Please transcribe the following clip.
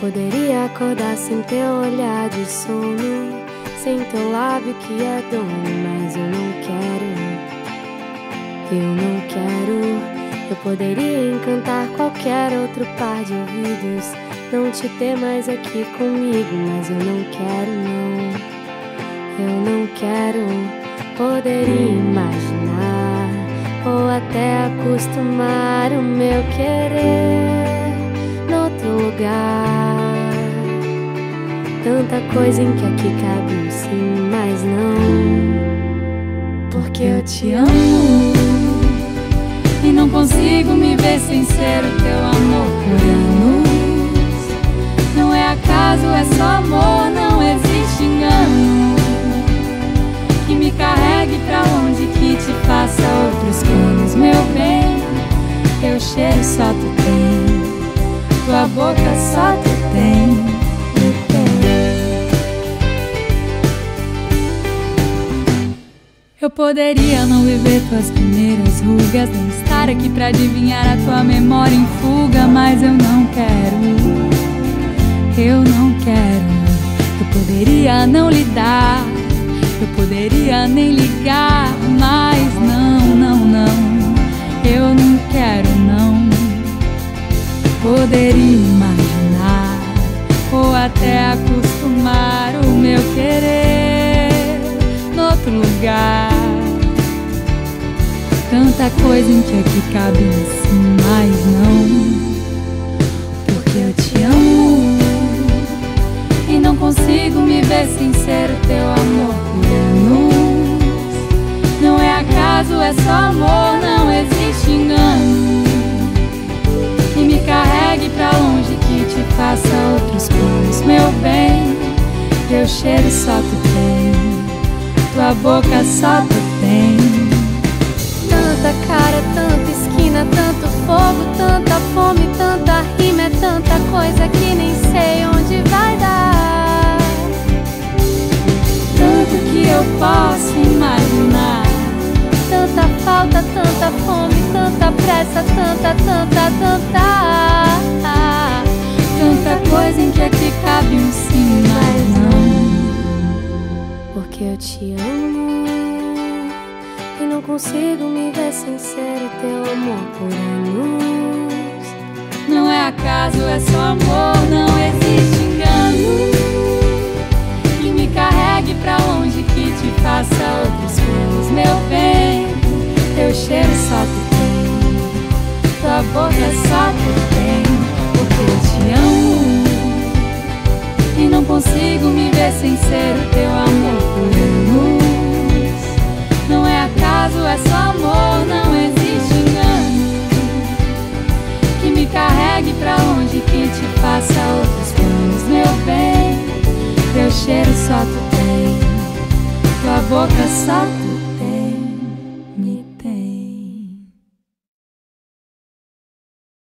poderia acordar sem teu olhar de sono, sem teu lábio que é dono, mas eu não quero. Eu não quero. Eu poderia encantar qualquer outro par de ouvidos, não te ter mais aqui comigo, mas eu não quero, não. Eu não quero. Poderia imaginar ou até acostumar o meu querer noutro lugar. Tanta coisa em que aqui cabe um sim, mas não. Porque eu te amo e não consigo me ver sem ser o teu amor por anos. Não é acaso, é só amor, não existe engano. Que me carregue pra onde que te faça outros planos, meu bem. Teu cheiro só tu tem, tua boca só tu tem. Eu poderia não viver tuas primeiras rugas, nem estar aqui pra adivinhar a tua memória em fuga, mas eu não quero. Eu não quero. Eu poderia não lidar, eu poderia nem ligar, mas não, não, não. Eu não quero, não. Poderia imaginar ou até acostumar o meu querer noutro lugar. Tanta coisa em que aqui cabe assim, mas não. Porque eu te amo e não consigo me ver sem ser o teu amor por. Não é acaso, é só amor, não existe engano. Que me carregue pra longe, que te faça outros planos, meu bem. Teu cheiro só tu tem, tua boca só tu tem. Tanta cara, tanta esquina, tanto fogo, tanta fome, tanta rima, é tanta coisa que nem sei onde vai dar. Tanto que eu posso imaginar. Tanta falta, tanta fome, tanta pressa, tanta, tanta, tanta. Tanta coisa em que aqui cabe um sim, mas não. Porque eu te amo não consigo me ver sem ser o teu amor por anos. Não é acaso, é só amor, não existe engano. Que me carregue pra longe, que te faça outros planos, meu bem. Teu cheiro só tu tem, tua boca só tu tem. Porque eu te amo e não consigo me ver sem ser o teu amor por tu tem, tua boca só tu